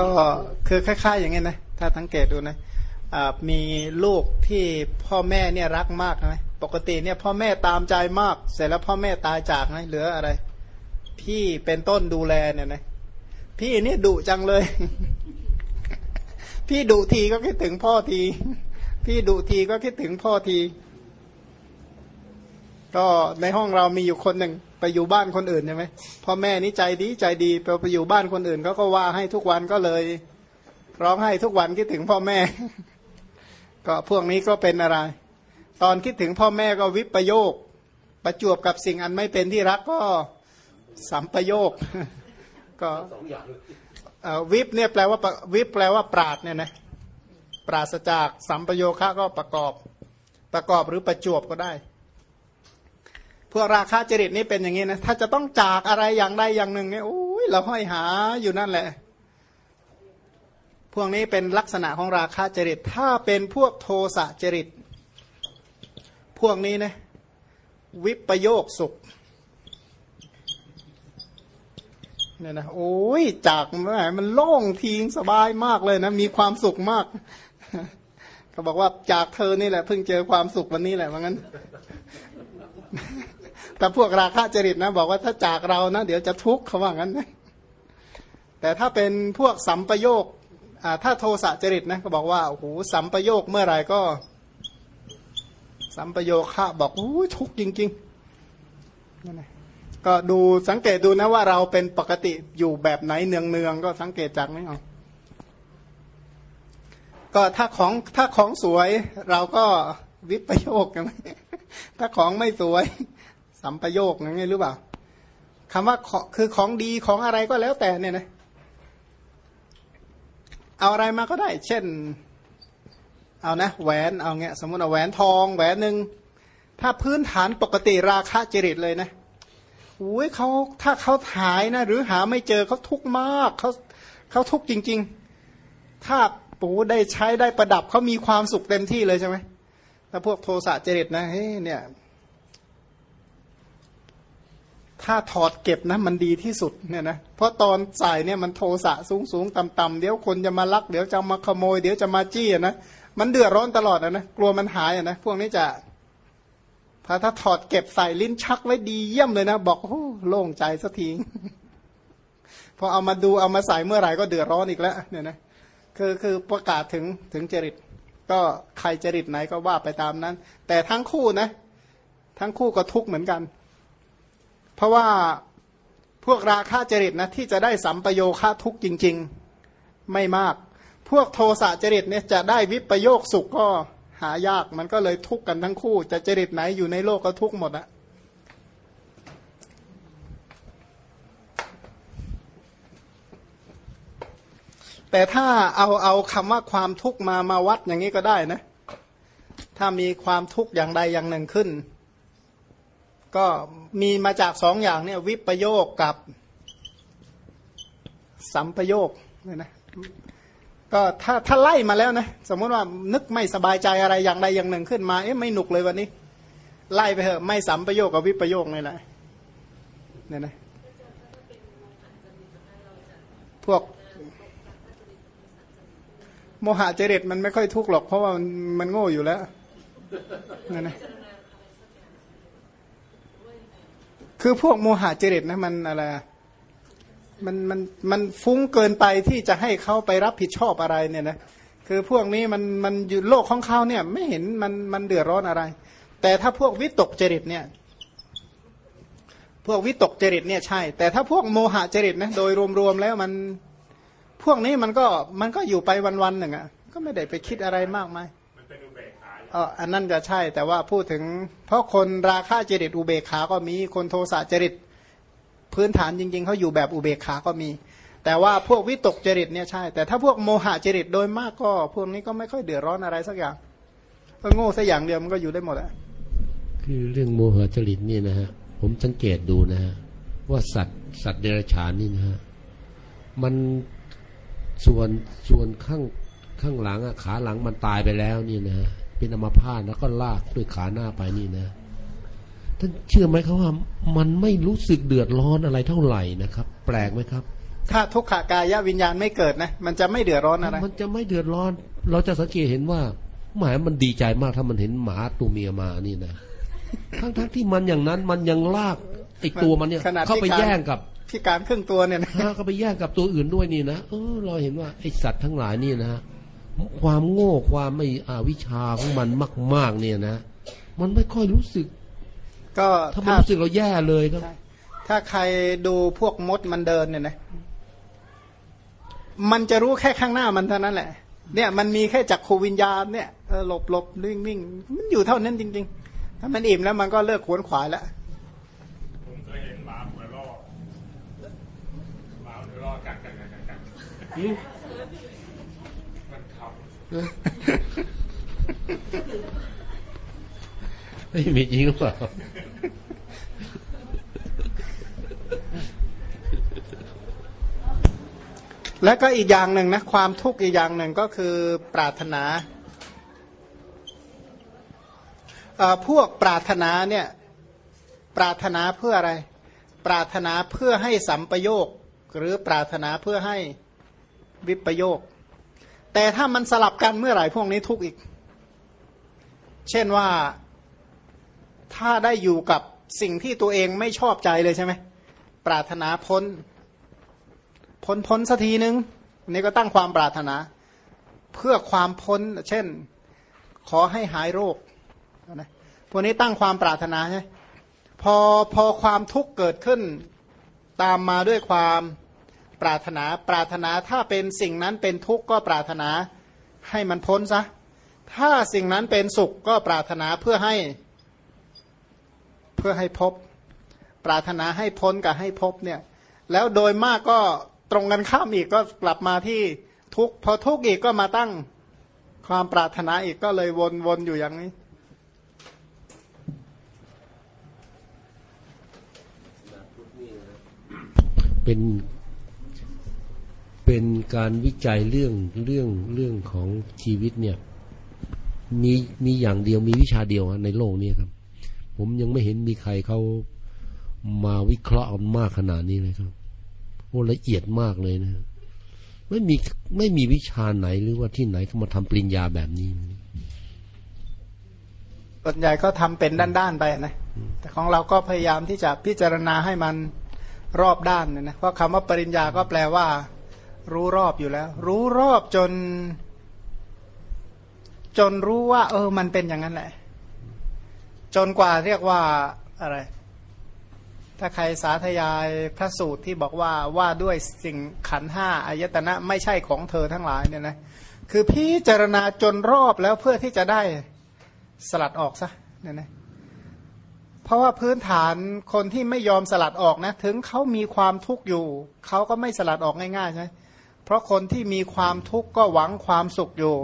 ก็คือคล้าย ๆ อย่างนี้นะ ถ้าสังเกตดูนะมีลูกที่พ่อแม่เนี่ยรักมากไหมปกติเนี่ยพ่อแม่ตามใจมาก เสร็จแล้วพ่อแม่ตายจากไหมเหลืออะไร พี่เป็นต้นดูแลเนี่ยนะพี่นี่ดุจังเลย พี่ดุทีก็คิดถึงพ่อที พี่ดุทีก็คิดถึงพ่อที ก็ในห้องเรามีอยู่คนหนึ่งไปอยู่บ้านคนอื่นใช่ไหมพ่อแม่นี่ใจดีใจดีไปไปอยู่บ้านคนอื่นเขาก็ว่าให้ทุกวันก็เลย ร้องไห้ทุกวันคิดถึงพ่อแม่ ก็พวกนี้ก็เป็นอะไร ตอนคิดถึงพ่อแม่ก็วิปโยค ประจวบกับสิ่งอันไม่เป็นที่รักก็สัมปโยค ก็วิปเนี่ยแปลว่าวิปแปลว่าปราดเนี่ยนะปราศจากสัมปโยคะก็ประกอบ ประกอบหรือประจวบก็ได้ พวกราคาจริตนี่เป็นอย่างนี้นะถ้าจะต้องจากอะไรอย่างใดอย่างหนึ่งเนี่ยโอ้ยเราห้อยหาอยู่นั่นแหละ พวกนี้เป็นลักษณะของราคาจริต ถ้าเป็นพวกโทสะจริต พวกนี้นะวิปโยคสุขเนี่ยนะโอ้ยจากมันโล่งทิ้งสบายมากเลยนะ มีความสุขมากเขาบอกว่าจากเธอนี่แหละเพิ่งเจอความสุขวันนี้แหละว่างั้น แต่พวกราคะจริตนะบอกว่าถ้าจากเรานะ เดี๋ยวจะทุกข์เขาว่างั้นนะแต่ถ้าเป็นพวกสัมปโยคถ้าโทสะจริตนะก็บอกว่าโอ้โหสัมปโยคเมื่อไหร่ก็ สัมปโยคะบอกโอ้ทุกข์จริงๆนั่นแหละก็ดูสังเกตดูนะว่าเราเป็นปกติอยู่แบบไหนเนืองเนืองก็สังเกตจากนี้เอาก็ถ้าของถ้าของสวยเราก็วิปโยคกันถ้าของไม่สวย สัมปโยคอย่างนี้หรือเปล่าคำว่าคือของดีของอะไรก็แล้วแต่เนี่ยนะเอาอะไรมาก็ได้ เช่น เอานะแหวนเอาเงี้ยสมมติเอาแหวนทองแหวนหนึ่งถ้าพื้นฐานปกติราคาจริตเลยนะอุ้ยเขาถ้าเขาหายนะ หรือหาไม่เจอเขาทุกข์มากเขาเขาทุกข์จริง ๆ ถ้าปูได้ใช้ได้ประดับเขามีความสุขเต็มที่เลยใช่ไหมถ้าพวกโทสะจริตนะเฮ้ยเนี่ย ถ้าถอดเก็บนะมันดีที่สุดเนี่ยนะเพราะตอนใส่เนี่ยมันโทสะสูงสูงต่ำต่ำเดี๋ยวคนจะมาลัก เดี๋ยวจะมาขโมย เดี๋ยวจะมาจี้นะมันเดือดร้อนตลอดนะกลัวมันหายนะพวกนี้จะถ้าถ้าถอดเก็บใส่ลิ้นชักไว้ดีเยี่ยมเลยนะ บอกโอ้โล่งใจสักทีพอเอามาดูเอามาใส่เมื่อไหร่ก็เดือดร้อนอีกแล้วเนี่ยนะคือคือประกาศถึงถึงจริต ก็ใครจริตไหนก็ว่าไปตามนั้น แต่ทั้งคู่นะ ทั้งคู่ก็ทุกข์เหมือนกัน เพราะว่าพวกราคะจริตนะที่จะได้สัมปโยคะทุกจริง ๆ ไม่มาก พวกโทสะจริตเนี่ยจะได้วิปโยคสุขก็หายากมันก็เลยทุกข์กันทั้งคู่ จะจริตไหนอยู่ในโลกก็ทุกข์หมดอะแต่ถ้าเอาเอาคำว่าความทุกข์มามาวัดอย่างนี้ก็ได้นะ ถ้ามีความทุกข์อย่างใดอย่างหนึ่งขึ้น ก็มีมาจากสองอย่างเนี่ยวิปโยคกับสัมปโยคเนี่ยนะก็ถ้าถ้าไล่มาแล้วนะสมมติว่านึกไม่สบายใจอะไรอย่างใดอย่างหนึ่งขึ้นมาเอ๊ะไม่หนุกเลยวันนี้ ไล่ไปเถอะไม่สัมปโยคกับวิปโยคนี่แหละเนี่ยนะพวกโมหะเจริตมันไม่ค่อยทุกข์หรอก เพราะว่ามันโง่อยู่แล้วเนั่นนะ คือพวกโมหะจริตนะมันอะไรมันมันมันฟุ้งเกินไปที่จะให้เขาไปรับผิดชอบอะไรเนี่ยนะคือพวกนี้มันมันอยู่โลกของเขาเนี่ยไม่เห็นมันมันเดือดร้อนอะไร แต่ถ้าพวกวิตกจริตเนี่ยพวกวิตกจริตเนี่ยใช่ แต่ถ้าพวกโมหะจริตนะโดยรวมๆแล้วมันพวกนี้มันก็มันก็อยู่ไปวันๆหนึ่งอะก็ไม่ได้ไปคิดอะไรมากมาย อ๋ออันนั้นจะใช่ แต่ว่าพูดถึง เพราะคนราคาจริตอุเบกขา ก็มีคนโทสะจริตพื้นฐานจริง ๆเขาอยู่แบบอุเบกขาก็มี แต่ว่าพวกวิตกจริตเนี่ยใช่ แต่ถ้าพวกโมหะจริตโดยมากก็ พวกนี้ก็ไม่ค่อยเดือดร้อนอะไรสักอย่างก็โง่สักอย่างเดียวมันก็อยู่ได้หมดอะคือเรื่องโมหะจริตนี่นะฮะผมสังเกตดูนะฮะว่าสัตว์สัตว์เดรัจฉานนี่นะฮะมันส่วนส่วนข้างข้างหลังอะขาหลังมันตายไปแล้วนี่นะฮะ เป็นอัมาพาตแล้วก็ลากด้วยขาหน้าไปนี่นะท่านเชื่อไหมครับว่ามันไม่รู้สึกเดือดร้อนอะไรเท่าไหร่นะครับ แปลกไหมครับ ถ้าทุกขากายวิญญาณไม่เกิดนะ มันจะไม่เดือดร้อนอะไรมันจะไม่เดือดร้อน เราจะสังเกตเห็นว่าหมายมันดีใจมากถ้ามันเห็นหมาตัวเมียมานี่นะทั้งทั้งที่มันอย่างนั้นมันยังลากไอตัวมันเนี่ยขนาดเข้าไปพิการแย่งกับพิการครึ่งตัวเนี่ยนะฮะเข้าไปแย่งกับตัวอื่นด้วยนี่นะเออเราเห็นว่าไอสัตว์ทั้งหลายนี่นะ ความโง่ความไม่อาวิชาของมันมาก ๆ เนี่ยนะ มันไม่ค่อยรู้สึก ก็ถ้ามันถ้ารู้สึกเราแย่เลยครับ ถ้าใครดูพวกมดมันเดินเนี่ยนะ มันจะรู้แค่ข้างหน้ามันเท่านั้นแหละ เนี่ยมันมีแค่จักขูวิญญาณเนี่ยเออหลบหลบวิ่งวิ่งมันอยู่เท่านั้นจริง ๆ ถ้ามันอิ่มแล้วมันก็เลิกขวนขวายแล้วผมเคยเห็นหมาหัวรอดหมาหัวรอดกัดกันกันกันกันมันขับ ไม่มีจริงหรือเปล่าแล้วก็อีกอย่างหนึ่งนะความทุกข์อีกอย่างหนึ่งก็คือปรารถนาพวกปรารถนาเนี่ยปรารถนาเพื่ออะไร ปรารถนาเพื่อให้สัมปโยคหรือปรารถนาเพื่อให้วิปโยค แต่ถ้ามันสลับกันเมื่อไหร่พวกนี้ทุกข์อีก เช่นว่าถ้าได้อยู่กับสิ่งที่ตัวเองไม่ชอบใจเลยใช่ไหมปรารถนาพ้น พ้นพ้นสักทีนึงนี่ก็ตั้งความปรารถนา เพื่อความพ้น เช่น ขอให้หายโรคนะพวกนี้ตั้งความปรารถนาใช่พอพอความทุกข์เกิดขึ้น ตามมาด้วยความ ปรารถนาปรารถนาถ้าเป็นสิ่งนั้นเป็นทุกข์ก็ปรารถนาให้มันพ้นซะถ้าสิ่งนั้นเป็นสุขก็ปรารถนาเพื่อให้เพื่อให้พบ ปรารถนาให้พ้นกับให้พบเนี่ยแล้วโดยมากก็ตรงกันข้ามอีกก็กลับมาที่ทุกข์พอทุกข์อีกก็มาตั้งความปรารถนาอีกก็เลยวนวนอยู่อย่างนี้เป็น เป็นการวิจัยเรื่องเรื่องเรื่องของชีวิตเนี่ย มีมีอย่างเดียวมีวิชาเดียวในโลกนี้ครับ ผมยังไม่เห็นมีใครเขามาวิเคราะห์มากขนาดนี้เลยครับโอ้ละเอียดมากเลยนะไม่มีไม่มีวิชาไหนหรือว่าที่ไหนเขามาทำปริญญาแบบนี้ส่วนใหญ่ก็ทำเป็นด้านๆไปนะแต่ของเราก็พยายามที่จะพิจารณาให้มันรอบด้านเนี่ยนะเพราะคำว่าปริญญาก็แปลว่า รู้รอบอยู่แล้ว รู้รอบจน จนรู้ว่า เออ มันเป็นอย่างนั้นแหละ จนกว่าเรียกว่าอะไร ถ้าใครสาธยายพระสูตรที่บอกว่าว่าด้วยสิ่งขันห้าอายตนะ ไม่ใช่ของเธอทั้งหลายเนี่ยนะคือพิจารณาจนรอบแล้วเพื่อที่จะได้สลัดออกซะเนี่ยนะเพราะว่าพื้นฐานคนที่ไม่ยอมสลัดออกนะ ถึงเขามีความทุกข์อยู่ เขาก็ไม่สลัดออกง่ายๆใช่ไหม ราะคนที่มีความทุกข์ก็หวังความสุขอยู่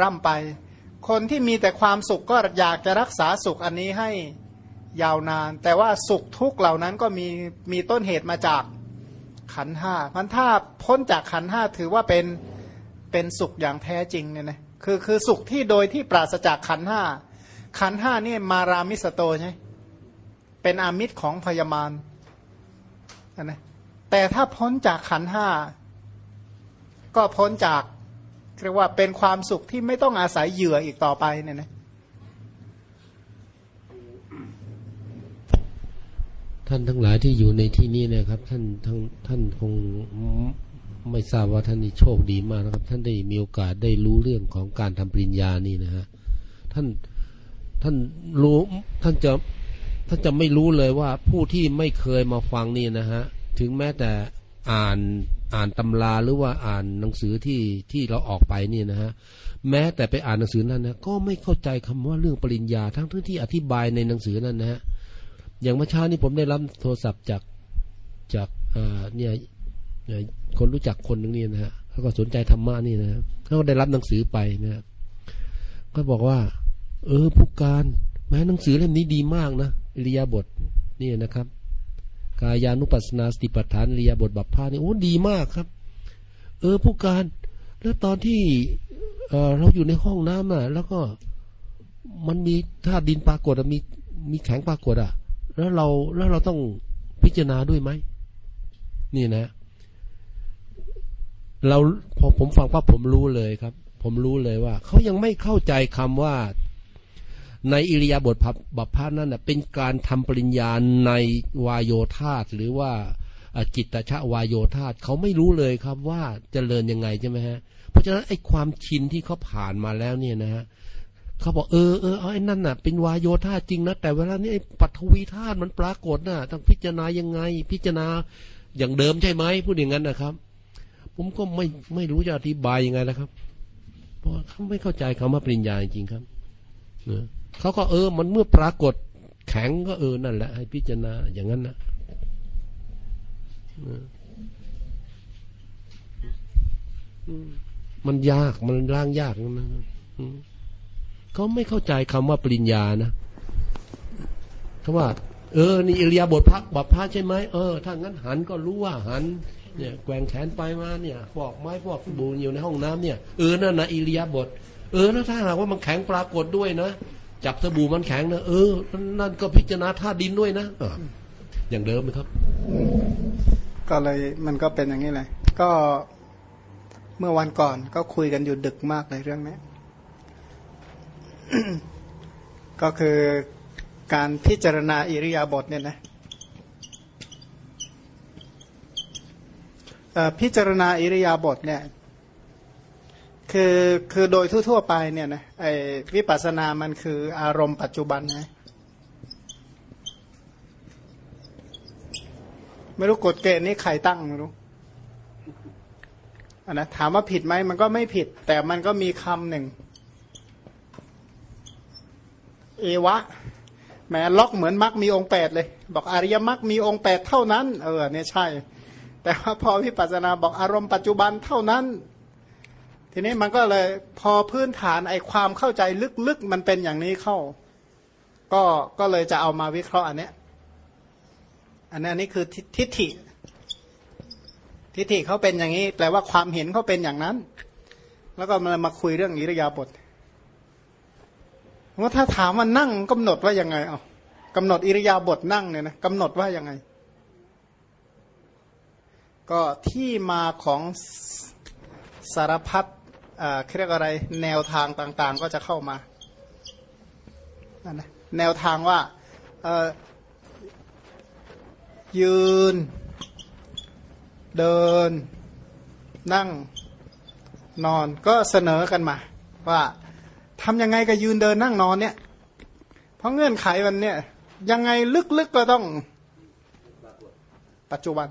ร่ำไป คนที่มีแต่ความสุขก็อยากจะรักษาสุขอันนี้ให้ยาวนาน แต่ว่าสุขทุกข์เหล่านั้นก็มีมีต้นเหตุมาจากขันห้าพันถ้าพ้นจากขันห้าถือว่าเป็นเป็นสุขอย่างแท้จริงเนี่ยนะคือคือสุขที่โดยที่ปราศจากขันห้าขันห้านี่มารามิสโตใช่เป็นอามิตรของพยามารนะแต่ถ้าพ้นจากขันห้า ก็พ้นจากเรียกว่าเป็นความสุขที่ไม่ต้องอาศัยเหยื่ออีกต่อไปเนี่ยนะท่านทั้งหลายที่อยู่ในที่นี้นะครับ ท่านทั้งท่านคงไม่ทราบว่าท่านนี่โชคดีมากนะครับ ท่านได้มีโอกาสได้รู้เรื่องของการทำปริญญานี่นะฮะท่านท่านรู้ท่านจะท่านจะไม่รู้เลยว่าผู้ที่ไม่เคยมาฟังนี่นะฮะถึงแม้แต่ อ่านอ่านตำราหรือว่าอ่านหนังสือที่ที่เราออกไปนี่นะฮะแม้แต่ไปอ่านหนังสือนั้นนะก็ไม่เข้าใจคำว่าเรื่องปริญญาทั้งที่อธิบายในหนังสือนั้นนะฮะอย่างเมื่อเช้านี้ผมได้รับโทรศัพท์จากจากเนี่ยคนรู้จักคนหนึ่งนี่นะฮะเขาก็สนใจธรรมะนี่นะเขาก็ได้รับหนังสือไปนะก็บอกว่า เออผู้การแม้หนังสือเล่มนี้ดีมากนะอิริยาบถนี่นะครับ กายานุปัสนาสติปัฏฐานอิริยบถบัพพานี่โอ้ดีมากครับ เออผู้การ แล้วตอนที่เออเราอยู่ในห้องน้ำน่ะ แล้วก็มันมีธาตุดินปรากฏมีมีแข็งปรากฏอะ แล้วเราแล้วเราต้องพิจารณาด้วยไหมนี่นะ เราพอผมฟังว่าผมรู้เลยครับ ผมรู้เลยว่าเขายังไม่เข้าใจคำว่า ในอิริยาบถพับบัพพานั้นนะเป็นการทำปริญญาในวายโยธาตหรือว่าจิตตชะวายโยธาตเขาไม่รู้เลยครับว่าเจริญยังไงใช่ไหมฮะ เพราะฉะนั้นไอ้ความชินที่เขาผ่านมาแล้วเนี่ยนะฮะเขาบอกเออเออไอ้นั่นน่ะ เป็นวายโยธาจริงนะแต่เวลานี้ไอ้ปัทวีธาตุมันปรากฏน่ะต้องพิจารณายังไง พิจารณาอย่างเดิมใช่ไหมพูดอย่างนั้นนะครับ ผมก็ไม่ไม่รู้จะอธิบายยังไงแล้วครับ เพราะเขาไม่เข้าใจคำว่าปริญญาจริงครับเนอะ เขาก็เออ มันเมื่อปรากฏแข็งก็เออนั่นแหละ ให้พิจารณาอย่างนั้นนะมันยากมันร่างยากนะเขาไม่เข้าใจคำว่าปริญญานะเขาว่า เออ นี่อิริยาบถพักบัพพาใช่ไหมเออถ้างั้นหันก็รู้ว่าหัน เนี่ยแกว่งแขนไปมาเนี่ยฟอกไม้ฟอกบู่อยู่ในห้องน้ำเนี่ยเออนั่นนะอิริยาบถเออนะถ้าหากว่ามันแข็งปรากฏด้วยนะ จับสบู่มันแข็งนะเออนั่นก็พิจารณาธาตุดินด้วยนะออย่างเดิมไหมครับ ก็เลยมันก็เป็นอย่างนี้เลยก็เมื่อวันก่อนก็คุยกันอยู่ดึกมากเลยเรื่องนี้ก็คือการพิจารณาอิริยาบถเนี่ยนะพิจารณาอิริยาบถเนี่ย คือคือโดยทั่วๆไปเนี่ยนะไอ้วิปัสสนามันคืออารมณ์ปัจจุบันนะไม่รู้กฎเกณฑ์นี้ใครตั้งไม่รู้อันนะถามว่าผิดไหมมันก็ไม่ผิด แต่มันก็มีคำหนึ่ง เอวะแหมล็อกเหมือนมรรคมีองแปดเลย บอกอริยมรรคมีองแปดเท่านั้น เออเนี่ยใช่ แต่ว่าพอวิปัสสนาบอกอารมณ์ปัจจุบันเท่านั้น ทีนี้มันก็เลยพอพื้นฐานไอความเข้าใจลึกๆ มันเป็นอย่างนี้เข้า ก็ก็เลยจะเอามาวิเคราะห์อันเนี้ยอันนี้อันนี้คือทิฏฐิ ทิฏฐิเขาเป็นอย่างนี้ แปลว่าความเห็นเขาเป็นอย่างนั้น แล้วก็มามาคุยเรื่องอิริยาบถว่าถ้าถามว่านั่งกำหนดว่ายังไงเอากำหนดอิริยาบถนั่งเนี่ยนะกำหนดว่ายังไง ก็ที่มาของสารพัด เรียกอะไรแนวทางต่างๆ ก็จะเข้ามานั่นนะแนวทางว่าเอ่อยืน เดิน นั่งนอนก็เสนอกันมา ว่าทำยังไงกับยืนเดินนั่งนอนเนี่ย เพราะเงื่อนไขมันเนี่ย ยังไงลึกๆก็ต้องปัจจุบัน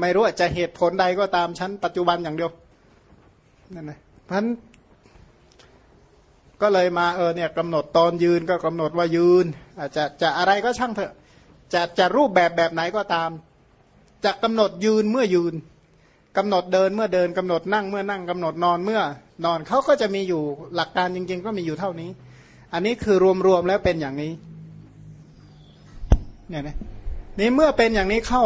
ไม่รู้จะเหตุผลใดก็ตามชั้นปัจจุบันอย่างเดียว นั่นนะเพราะนั้นก็เลยมาเออเนี่ยกำหนดตอนยืนก็กำหนดว่ายืน อาจจะจะอะไรก็ช่างเถอะ จะจะรูปแบบแบบไหนก็ตาม จะกำหนดยืนเมื่อยืนกำหนดเดินเมื่อเดินกำหนดนั่งเมื่อนั่งกำหนดนอนเมื่อนอนเขาก็จะมีอยู่หลักการจริง ๆ ก็มีอยู่เท่านี้ อันนี้คือรวมๆแล้วเป็นอย่างนี้เนี่ยนะนี่เมื่อเป็นอย่างนี้เข้า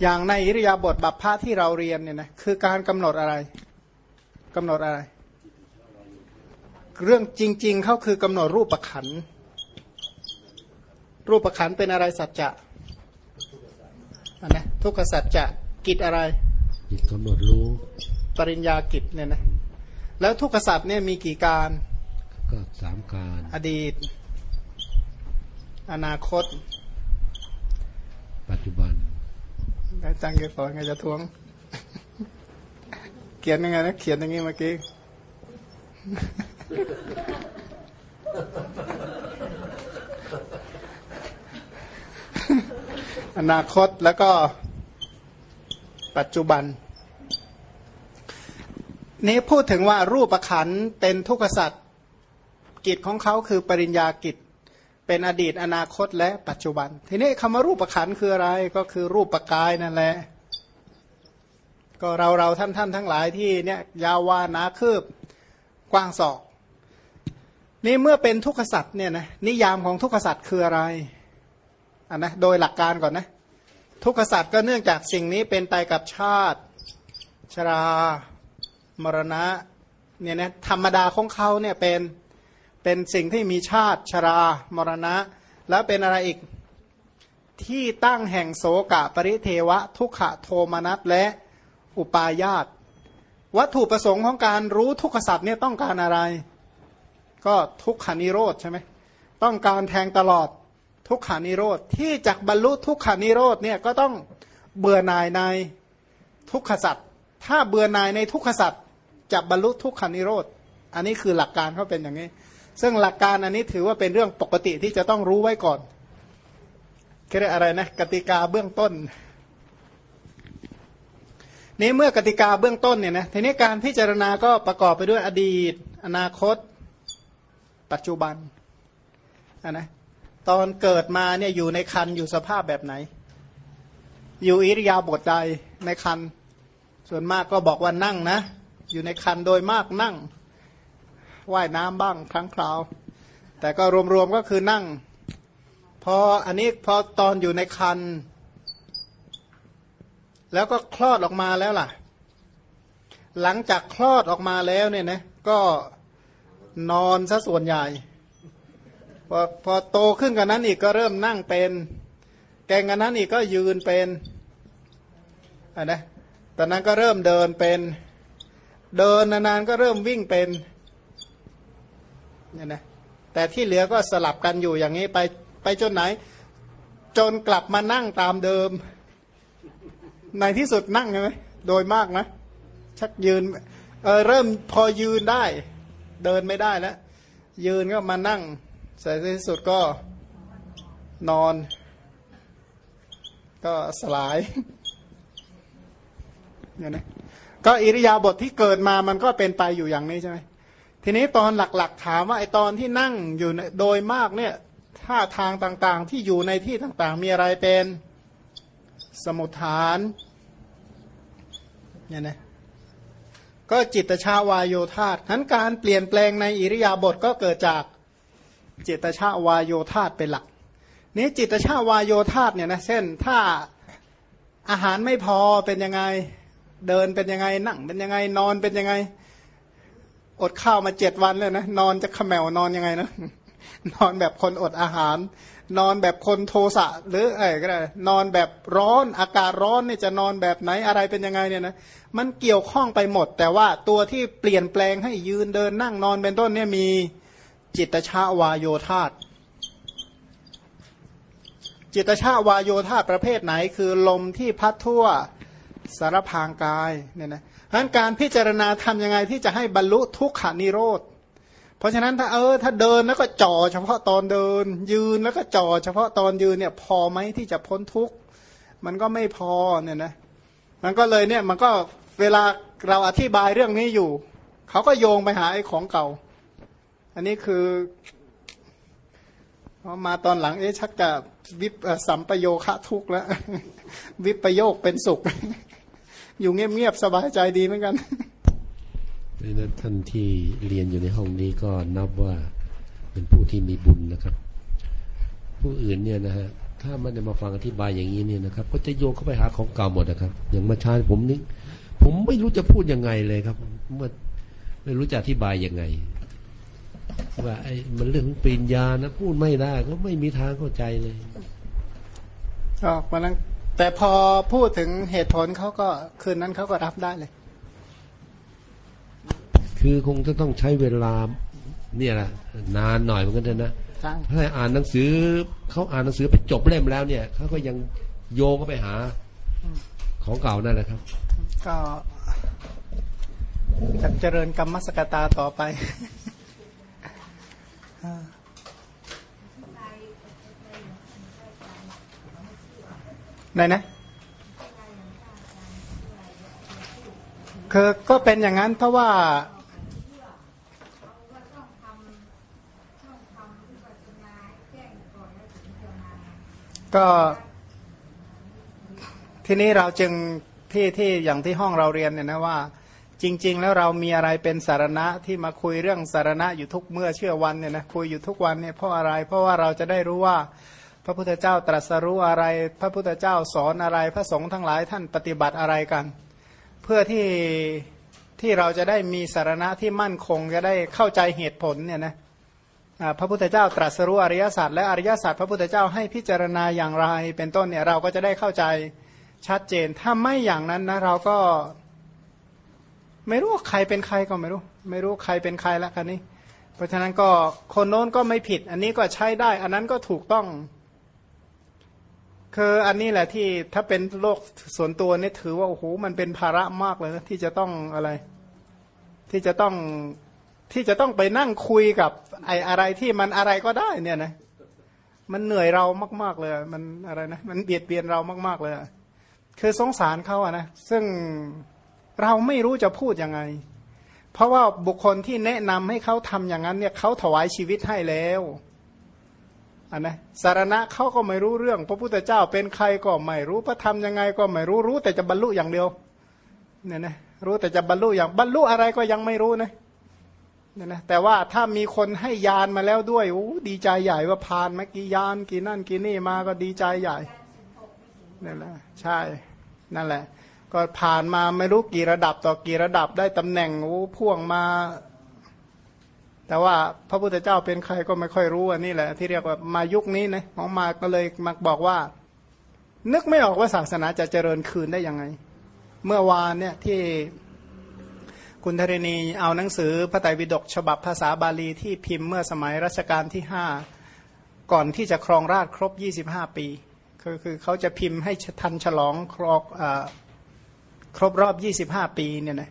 อย่างในอิริยาบถบัพพะที่เราเรียนเนี่ยนะคือการกำหนดอะไรกำหนดอะไร เรื่องจริง ๆเขาคือกำหนดรูปประขันธ์รูปประขันเป็นอะไรสัจจะอันนะทุกขสัจจะกิจอะไรจิตกำหนดรู้ ปริญญากิจเนี่ยนะแล้วทุกขสัจเนี่ยมีกี่การ ก็สามการ อดีต อนาคต ปัจจุบัน อาจารย์เกสอนไงจะทวง เขียนยังไงนะเขียนอย่างนี้เมื่อกี้อนาคตแล้วก็ปัจจุบัน นี้พูดถึงว่ารูปขันเป็นทุกขสัตว์กิจของเขาคือปริญญากิจ เป็นอดีตอนาคตและปัจจุบัน ทีนี้คำว่ารูปขันคืออะไรก็คือรูปปกายนั่นแหละก็เราเราท่านท่านทั้งหลายที่เนี่ยยาววานาคืบกว้างศอก นี่เมื่อเป็นทุกขสัตว์เนี่ยนะนิยามของทุกขสัตว์คืออะไรอันนะโดยหลักการก่อนนะทุกขสัตว์ก็เนื่องจากสิ่งนี้เป็นไปกับชาติ ชรามรณะเนี่ยนะธรรมดาของเขาเนี่ยเป็น เป็นสิ่งที่มีชาติชรามรณะ แล้วเป็นอะไรอีกที่ตั้งแห่งโสกะปริเทวะ ทุกขะโทมนัสและอุปายาตวัตถุประสงค์ของการรู้ทุกขสัตว์เนี่ยต้องการอะไร ก็ทุกขานิโรธใช่ไหมต้องการแทงตลอดทุกขานิโรธที่จักบรรลุทุกขานิโรธเนี่ยก็ต้องเบื่อหน่ายในทุกขสัตว์ถ้าเบื่อหน่ายในทุกขสัตว์จะบรรลุทุกขานิโรธอันนี้คือหลักการเขาเป็นอย่างนี้ ซึ่งหลักการอันนี้ถือว่าเป็นเรื่องปกติที่จะต้องรู้ไว้ก่อนเรียกอะไรนะกติกาเบื้องต้น นี้เมื่อกติกาเบื้องต้นเนี่ยนะทีนี้การพิจารณาก็ประกอบไปด้วยอดีต อนาคต ปัจจุบันนนะตอนเกิดมาเนี่ยอยู่ในคันอยู่สภาพแบบไหน อยู่อิริยาบถใดในคันส่วนมากก็บอกว่านั่งนะ อยู่ในคันโดยมากนั่ง ว่ายน้ำบ้างครั้งคราว แต่ก็รวมๆก็คือนั่ง พออันนี้พอตอนอยู่ในคัน แล้วก็คลอดออกมาแล้วล่ะ หลังจากคลอดออกมาแล้วเนี่ยนะก็นอนซะส่วนใหญ่ พอพอโตขึ้นกันนั้นอีกก็เริ่มนั่งเป็น แกงกันนั้นอีกก็ยืนเป็นอะนะตอนนั้นก็เริ่มเดินเป็น เดินนานๆก็เริ่มวิ่งเป็น เนี่ยนะแต่ที่เหลือก็สลับกันอยู่อย่างนี้ไปไปจนไหน จนกลับมานั่งตามเดิม ในที่สุดนั่งใช่ไหมโดยมากนะ ชักยืนเออเริ่มพอยืนได้ เดินไม่ได้แล้ว ยืนก็มานั่งใส่ที่สุดก็นอน ก็สลายเนี่ยนะก็อิริยาบถทที่เกิดมามันก็เป็นไปอยู่อย่างนี้ใช่ไหม ทีนี้ตอนหลักๆ ถามว่าไอตอนที่นั่งอยู่โดยมากเนี่ยท่าทางต่างๆ ที่อยู่ในที่ต่างๆ มีอะไรเป็นสมุทฐานเนี่ยนะก็จิตชาวายโยธาทั้นการเปลี่ยนแปลงในอิริยาบถก็เกิดจากจิตชาวายโยธาเป็นหลัก นี้จิตชาวายโยธาเนี่ยนะเช่นถ้าอาหารไม่พอเป็นยังไงเดินเป็นยังไงนั่งเป็นยังไงนอนเป็นยังไง อดข้าวมาเจ็ดวันเลยนะนอนจะขมแมวนอนยังไงนะนอนแบบคนอดอาหาร นอนแบบคนโทสะหรืออะไรก็ได้นอนแบบร้อนอากาศร้อนนี่จะนอนแบบไหนอะไรเป็นยังไงเนี่ยนะมันเกี่ยวข้องไปหมด แต่ว่าตัวที่เปลี่ยนแปลงให้ยืนเดินนั่งนอนเป็นต้นเนี่ยมีจิตชาวายโยธาตจิตชาวายโยธาประเภทไหน คือลมที่พัดทั่วสารพางกายเนี่ยนะ เพราะการพิจารณาทำยังไงที่จะให้บรรลุทุกขานิโรธ เพราะฉะนั้นถ้าเออถ้าเดินแล้วก็จ่อเฉพาะตอนเดิน ยืนแล้วก็จ่อเฉพาะตอนยืนเนี่ยพอไหมที่จะพ้นทุกข์มันก็ไม่พอเนี่ยนะมันก็เลยเนี่ยมันก็เวลาเราอธิบายเรื่องนี้อยู่ เขาก็โยงไปหาไอ้ของเก่า อันนี้คือพอมาตอนหลังเอ๊ะชักจะวิปสัมปโยคะทุกข์แล้ว วิปโยคเป็นสุข อยู่เงียบๆสบายใจดีเหมือนกันดังนั้นท่านที่เรียนอยู่ในห้องนี้ก็นับว่าเป็นผู้ที่มีบุญนะครับ ผู้อื่นเนี่ยนะฮะถ้าไม่ได้มาฟังอธิบายอย่างนี้เนี่ยนะครับ ก็จะโยงเข้าไปหาของเก่าหมดนะครับ อย่างมาชาผมนึกผมไม่รู้จะพูดยังไงเลยครับเมื่อไม่รู้จะอธิบายยังไง ว่าไอ้มันเรื่องของปริญญานะพูดไม่ได้ก็ไม่มีทางเข้าใจเลยก็วันนั้น แต่พอพูดถึงเหตุผลเขาก็คืนนั้นเขาก็รับได้เลย คือคงจะต้องใช้เวลาเนี่ยแหละนานหน่อยเหมือนกันนะถ้าอ่านหนังสือเขาอ่านหนังสือไปจบเล่มแล้วเนี่ยเขาก็ยังโยงก็ไปหาของเก่านั่นแหละครับ ก็จะเจริญกรรมสกตาต่อไป ไหนนะคือก็เป็นอย่างนั้นเพราะว่าก็ที่นี้เราจึงที่ที่อย่างที่ห้องเราเรียนเนี่ยนะว่า จริง ๆ แล้วเรามีอะไรเป็นสารณะที่มาคุยเรื่องสารณะอยู่ทุกเมื่อเชื่อวันเนี่ยนะคุยอยู่ทุกวันเนี่ยเพราะอะไร เพราะว่าเราจะได้รู้ว่า พระพุทธเจ้าตรัสรู้อะไร พระพุทธเจ้าสอนอะไร พระสงฆ์ทั้งหลายท่านปฏิบัติอะไรกัน เพื่อที่ที่เราจะได้มีสารณะที่มั่นคงจะได้เข้าใจเหตุผลเนี่ยนะพระพุทธเจ้าตรัสรู้อริยสัจและอริยสัจพระพุทธเจ้าให้พิจารณาอย่างไร เป็นต้นเนี่ยเราก็จะได้เข้าใจชัดเจน ถ้าไม่อย่างนั้นนะเราก็ ไม่รู้ใครเป็นใครก็ไม่รู้ ไม่รู้ใครเป็นใครละคันนี้ เพราะฉะนั้นก็คนโน้นก็ไม่ผิด อันนี้ก็ใช้ได้ อันนั้นก็ถูกต้อง คืออันนี้แหละที่ถ้าเป็นโลกส่วนตัวนี่ถือว่าโอ้โหมันเป็นภาระมากเลยนะที่จะต้องอะไร ที่จะต้องที่จะต้องไปนั่งคุยกับไอ้อะไรที่มันอะไรก็ได้ เนี่ยนะมันเหนื่อยเรามาก ๆ เลย มันอะไรนะมันเบียดเบียนเรามาก ๆ เลยคือสงสารเขาอะนะซึ่งเราไม่รู้จะพูดยังไง เพราะว่าบุคคลที่แนะนำให้เขาทำอย่างนั้นเนี่ยเขาถวายชีวิตให้แล้ว อันนะสารณะเขาก็ไม่รู้เรื่อง พระพุทธเจ้าเป็นใครก็ไม่รู้พระธรรมยังไงก็ไม่รู้รู้แต่จะบรรลุอย่างเดียวเนี่ยนะรู้แต่จะบรรลุอย่างบรรลุอะไรก็ยังไม่รู้นะเนี่ยนะแต่ว่าถ้ามีคนให้ยานมาแล้วด้วยโอ้ดีใจใหญ่ว่าผ่านมากี่ยานกี่นั่นกี่นี่มาก็ดีใจใหญ่นั่นแหละใช่นั่นแหละ ก็ผ่านมาไม่รู้กี่ระดับต่อกี่ระดับได้ตำแหน่งโอ้พ่วงมา แต่ว่าพระพุทธเจ้าเป็นใครก็ไม่ค่อยรู้อันนี้แหละ ที่เรียกว่ามายุคนี้นะของมาก็เลยมาบอกว่า นึกไม่ออกว่าศาสนาจะเจริญคืนได้ยังไง เมื่อวานเนี่ยที่คุณธรณีเอาหนังสือพระไตรปิฎกฉบับภาษาบาลีที่พิมพ์เมื่อสมัยรัชกาลที่ห้าก่อนที่จะครองราชครบ 25 ปี คือคือเขาจะพิมพ์ให้ทันฉลองครองอครบรอบ 25 ปีเนี่ยนะ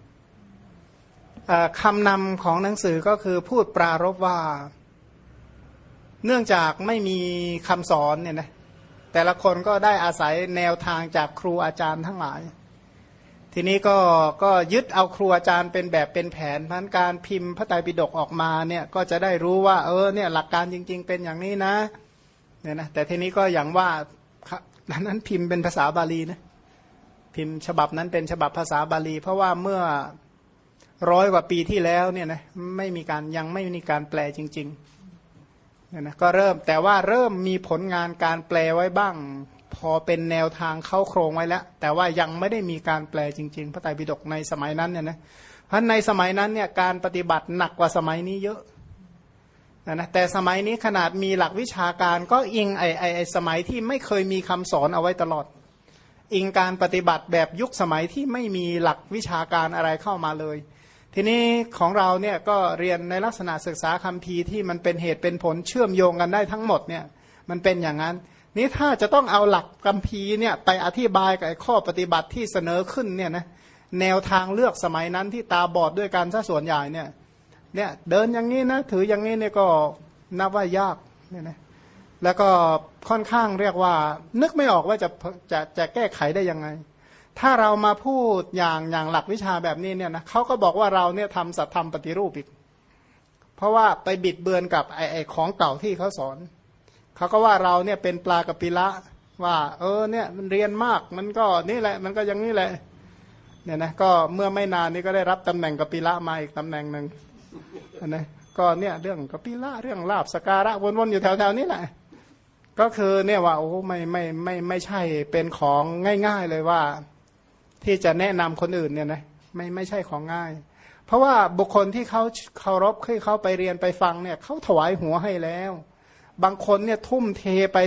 คำนำของหนังสือก็คือพูดปรารบว่า เนื่องจากไม่มีคำสอนเนี่ยนะแต่ละคนก็ได้อาศัยแนวทางจากครูอาจารย์ทั้งหลาย ทีนี้ก็ก็ยึดเอาครูอาจารย์เป็นแบบเป็นแผนพันการพิมพ์พระไตรปิฎกออกมาเนี่ยก็จะได้รู้ว่า เออเนี่ยหลักการจริง ๆ เป็นอย่างนี้นะเนี่ยนะแต่ทีนี้ก็อย่างว่าดังนั้นพิมพ์เป็นภาษาบาลีนะพิมพ์ฉบับนั้นเป็นฉบับภาษาบาลี เพราะว่าเมื่อ ร้อยกว่าปีที่แล้วเนี่ยนะไม่มีการยังไม่มีการแปลจริงๆเนี่ยนะก็เริ่มแต่ว่าเริ่มมีผลงานการแปลไว้บ้าง พอเป็นแนวทางเข้าโครงไว้แล้ว แต่ว่ายังไม่ได้มีการแปลจริง ๆ พระไตรปิฎกในสมัยนั้นเนี่ยนะเพราะในสมัยนั้นเนี่ยการปฏิบัติหนักกว่าสมัยนี้เยอะนะแต่สมัยนี้ขนาดมีหลักวิชาการก็อิงไอไอไอสมัยที่ไม่เคยมีคำสอนเอาไว้ตลอด อิงการปฏิบัติแบบยุคสมัยที่ไม่มีหลักวิชาการอะไรเข้ามาเลย ทีนี้ของเราเนี่ยก็เรียนในลักษณะศึกษาคำพีร์ที่มันเป็นเหตุเป็นผลเชื่อมโยงกันได้ทั้งหมดเนี่ยมันเป็นอย่างนั้น นี้ถ้าจะต้องเอาหลักกัมพีร์เนี่ยไปอธิบายกับข้อปฏิบัติที่เสนอขึ้นเนี่ยนะแนวทางเลือกสมัยนั้นที่ตาบอดด้วยกันซะส่วนใหญ่เนี่ยเนี่ยเดินอย่างนี้นะถืออย่างนี้เนี่ยก็นับว่ายากเนี่ยนะ แล้วก็ค่อนข้างเรียกว่า นึกไม่ออกว่าจะจะจะแก้ไขได้ยังไง ถ้าเรามาพูดอย่างอย่างหลักวิชาแบบนี้เนี่ยนะเขาก็บอกว่าเราเนี่ยทำสัตธรรมปฏิรูปอีก เพราะว่าไปบิดเบือนกับไอไอของเก่าที่เขาสอนเขาก็ว่าเราเนี่ยเป็นปลากระปิละว่า เออเนี่ยมันเรียนมากมันก็นี่แหละ มันก็อย่างนี้แหละเนี่ยนะก็เมื่อไม่นานนี้ก็ได้รับตำแหน่งกปิละมาอีกตำแหน่งหนึ่งนะก็เนี่ยเรื่องกปิละเรื่องลาบสการะวนๆอยู่แถวๆนี้แหละ ก็คือเนี่ยว่าโอ้ไม่ไม่ไม่ไม่ใช่เป็นของง่าย ๆเลยว่า ที่จะแนะนำคนอื่นเนี่ยนะไม่ไม่ใช่ของง่าย เพราะว่าบุคคลที่เขาเคารพที่เขาไปเรียนไปฟังเนี่ยเขาถวายหัวให้แล้ว บางคนเนี่ยทุ่มเทไป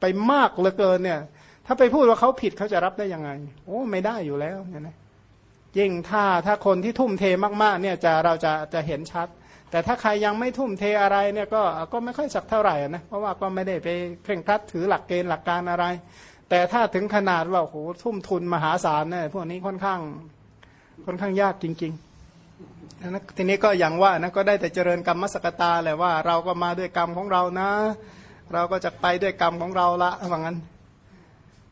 ไปมากเหลือเกินเนี่ย ถ้าไปพูดว่าเขาผิดเขาจะรับได้ยังไง โอ้ไม่ได้อยู่แล้วเนี่ยนะยิ่งถ้าถ้าคนที่ทุ่มเทมากๆ เนี่ยจะเราจะจะเห็นชัด แต่ถ้าใครยังไม่ทุ่มเทอะไรเนี่ยก็ก็ไม่ค่อยสักเท่าไหร่นะเพราะว่าก็ไม่ได้ไปเคร่งครัดถือหลักเกณฑ์หลักการอะไร แต่ถ้าถึงขนาดว่าโอ้โหทุ่มทุนมหาศาลเนี่ยพวกนี้ค่อนข้างค่อนข้างยากจริงๆนะทีนี้ก็อย่างว่านะก็ได้แต่เจริญกรรมมสกตาแหละว่า เราก็มาด้วยกรรมของเรานะ เราก็จะไปด้วยกรรมของเราละว่างั้น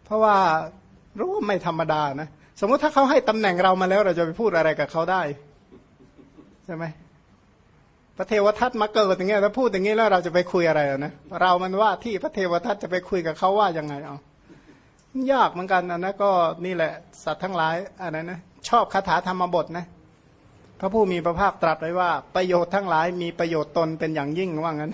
เพราะว่ารู้ไม่ธรรมดานะสมมติถ้าเขาให้ตำแหน่งเรามาแล้วเราจะไปพูดอะไรกับเขาได้ใช่ไหม พระเทวทัตมาเกิดอย่างเงี้ยถ้าพูดอย่างงี้แล้วเราจะไปคุยอะไรนะ เรามันว่าที่พระเทวทัตจะไปคุยกับเขาว่ายังไงเอายากเหมือนกันนะนะก็นี่แหละสัตว์ทั้งหลายอะไรนะชอบคาถาธรรมบทนะพระผู้มีพระภาคตรัสไว้ว่า ประโยชน์ทั้งหลายมีประโยชน์ตนเป็นอย่างยิ่งว่างั้น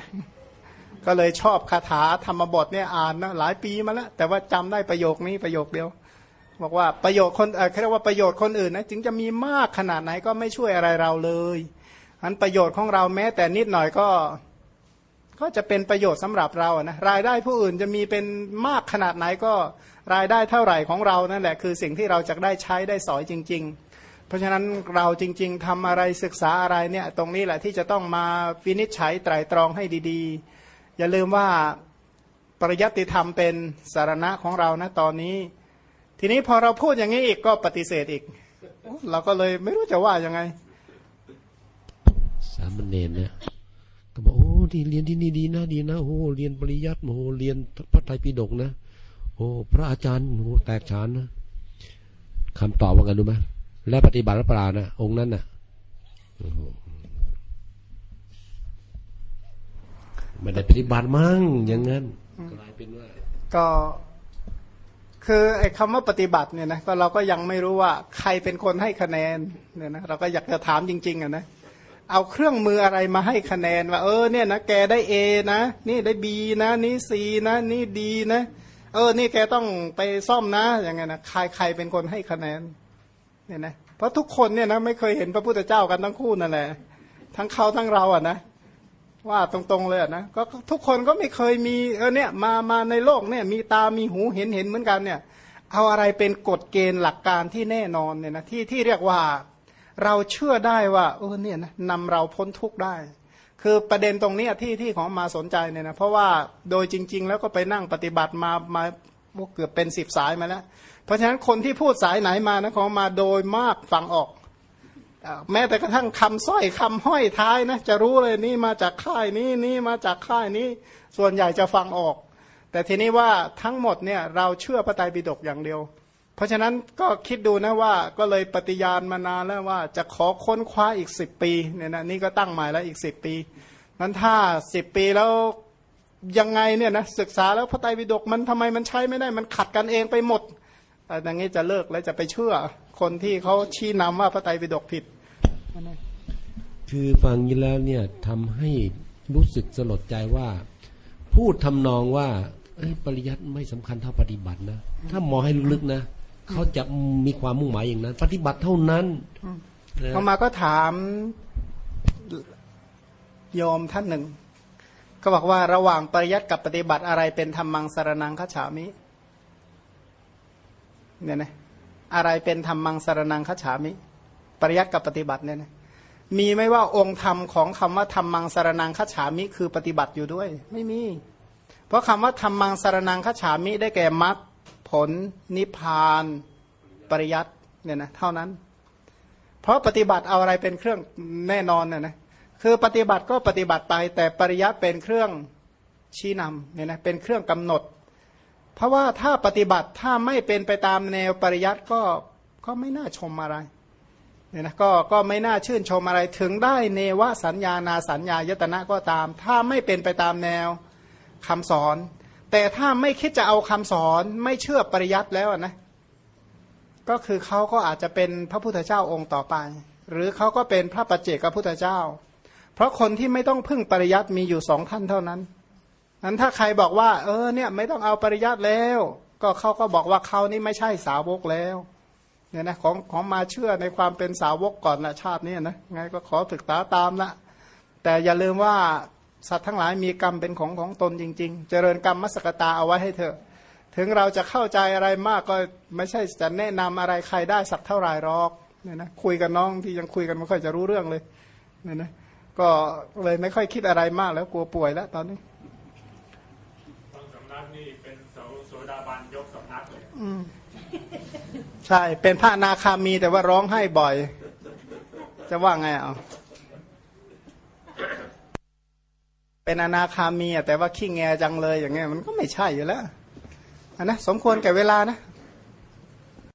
ก็เลยชอบคาถาธรรมบทเนี่ยอ่านนะหลายปีมาแล้วแต่ว่าจำได้ประโยคนี้ประโยคเดียว บอกว่าประโยชน์คนเออเรียกว่าประโยชน์คนอื่นนะจึงจะมีมากขนาดไหนก็ไม่ช่วยอะไรเราเลย อันประโยชน์ของเราแม้แต่นิดหน่อยก็ ก็จะเป็นประโยชน์สำหรับเรานะรายได้ผู้อื่นจะมีเป็นมากขนาดไหนก็รายได้เท่าไหร่ของเรานั่นแหละคือสิ่งที่เราจะได้ใช้ได้สอยจริง ๆ เพราะฉะนั้นเราจริง ๆทำอะไรศึกษาอะไรเนี่ย ตรงนี้แหละที่จะต้องมาวินิจฉัยไตรตรองให้ดีๆ อย่าลืมว่าปริยัติธรรมเป็นสารณะของเรานะตอนนี้ ทีนี้พอเราพูดอย่างนี้อีกก็ปฏิเสธอีก เราก็เลยไม่รู้จะว่ายังไง สามเณรเนี่ยก็บอกโอ้ที่เรียนที่นี่ดีนะดีนะโอ้เรียนปริยัติโอ้เรียนพระไตรปิฎกนะโอ้พระอาจารย์โอ้แตกฉานนะคำตอบว่าไงรู้ไหมและปฏิบัติหรือเปล่านะองค์นั้นน่ะโอ้ไม่ได้ปฏิบัติมั้งอย่างนั้นกลายเป็นว่า ก็ คือไอ้คำว่าปฏิบัติเนี่ยนะก็เราก็ยังไม่รู้ว่าใครเป็นคนให้คะแนนเนี่ยนะเราก็อยากจะถามจริง ๆอะนะ เอาเครื่องมืออะไรมาให้คะแนนว่า เออเนี่ยนะแกได้เอนะนี่ได้บีนะนี่ซีนะ นี่ดีนะ เออ นี่แกต้องไปซ่อมนะอย่างเงี้ยนะใครใครเป็นคนให้คะแนนเนี่ยนะเพราะทุกคนเนี่ยนะไม่เคยเห็นพระพุทธเจ้ากันทั้งคู่นั่นแหละทั้งเขาทั้งเราอะนะว่าตรงๆเลยอะนะก็ทุกคนก็ไม่เคยมีเออเนี่ยมามาในโลกเนี่ย มีตามีหูเห็นเห็นเหมือนกันเนี่ย เอาอะไรเป็นกฎเกณฑ์หลักการที่แน่นอนเนี่ยนะที่ที่เรียกว่า เราเชื่อได้ว่าเออเนี่ยนะนำเราพ้นทุกข์ได้ คือประเด็นตรงนี้ที่ที่ของมาสนใจเนี่ยนะเพราะว่าโดยจริง ๆ แล้วก็ไปนั่งปฏิบัติมามาเกือบเป็นสิบสายมาแล้ว เพราะฉะนั้นคนที่พูดสายไหนมานะของมาโดยมากฟังออก แม้แต่กระทั่งคำสร้อยคำห้อยท้ายนะจะรู้เลยนี่มาจากค่ายนี้นี่มาจากค่ายนี้ ส่วนใหญ่จะฟังออก แต่ทีนี้ว่าทั้งหมดเนี่ยเราเชื่อพระไตรปิฎกอย่างเดียว เพราะฉะนั้นก็คิดดูนะว่าก็เลยปฏิญาณมานานแล้วว่าจะขอค้นคว้าอีกสิบปีเนี่ยนะนี่ก็ตั้งหมายแล้วอีกสิบปีนั้นถ้าสิบปีแล้วยังไงเนี่ยนะศึกษาแล้วพระไตรปิฎกมันทำไมมันใช้ไม่ได้มันขัดกันเองไปหมดอย่างนี้จะเลิกแล้วจะไปเชื่อ คนที่เขาชี้นำว่าพระไตรปิฎกผิด คือฟังนี้แล้วเนี่ยทำให้รู้สึกสลดใจว่า พูดทำนองว่าปริยัติไม่สำคัญเท่าปฏิบัตินะ ถ้ามองให้ลึกๆนะ เขาจะมีความมุ่งหมายอย่างนั้น ปฏิบัติเท่านั้นนะพอมาก็ถามโยมท่านหนึ่ง ก็บอกว่าระหว่างปริยัติกับปฏิบัติอะไรเป็นธรรมังสารนังคฉามิเนี่ยนะอะไรเป็นธรรมังสารนังคฉามิ ปริยัติกับปฏิบัติเนี่ยนะมีไหมว่าองค์ธรรมของคำว่าธรรมังสารนังคฉามิคือปฏิบัติอยู่ด้วย ไม่มี เพราะคำว่าธรรมังสารนังคฉามิได้แก่มรรคผ ล นิพพาน ปริยัติเนี่ยนะเท่านั้น เพราะปฏิบัติเอาอะไรเป็นเครื่องแน่นอนเนี่ยนะคือปฏิบัติก็ปฏิบัติไป แต่ปริยัติเป็นเครื่องชี้นำเนี่ยนะเป็นเครื่องกำหนด เพราะว่าถ้าปฏิบัติถ้าไม่เป็นไปตามแนวปริยัติก็ก็ไม่น่าชมอะไรเนี่ยนะก็ก็ไม่น่าชื่นชมอะไรถึงได้เนวสัญญานาสัญญายตนะก็ตาม ถ้าไม่เป็นไปตามแนวคำสอน แต่ถ้าไม่คิดจะเอาคำสอนไม่เชื่อปริยัติแล้วนะ ก็คือเขาก็อาจจะเป็นพระพุทธเจ้าองค์ต่อไป หรือเขาก็เป็นพระปัจเจกพระพุทธเจ้า เพราะคนที่ไม่ต้องพึ่งปริยัติมีอยู่สองท่านเท่านั้นนั้นถ้าใครบอกว่า เออเนี่ยไม่ต้องเอาปริยัติแล้ว ก็เขาก็บอกว่าเขานี่ไม่ใช่สาวกแล้วเนี่ยนะของของมาเชื่อในความเป็นสาวกก่อนนะชาตินี้นะไงก็ขอศึกษาตามละแต่อย่าลืมว่า สัตว์ทั้งหลายมีกรรมเป็นของของตนจริง ๆ เจริญกรรมมสกตาเอาไว้ให้เถอะถึงเราจะเข้าใจอะไรมากก็ไม่ใช่จะแนะนำอะไรใครได้สักเท่าไหร่หรอกเนี่ยนะคุยกับน้องที่ยังคุยกันไม่ค่อยจะรู้เรื่องเลยเนี่ยนะก็เลยไม่ค่อยคิดอะไรมากแล้วกลัวป่วยแล้วตอนนี้บางสำนักนี่เป็นโสโสดาบันยกสำนักเลยใช่เป็นพระนาคามีแต่ว่าร้องไห้บ่อย จะว่าไงอะ เป็นอนาคามีแต่ว่าขี้แงจังเลยอย่างเงี้ยมันก็ไม่ใช่อยู่แล้วนนะสมควรแก่เวลานะ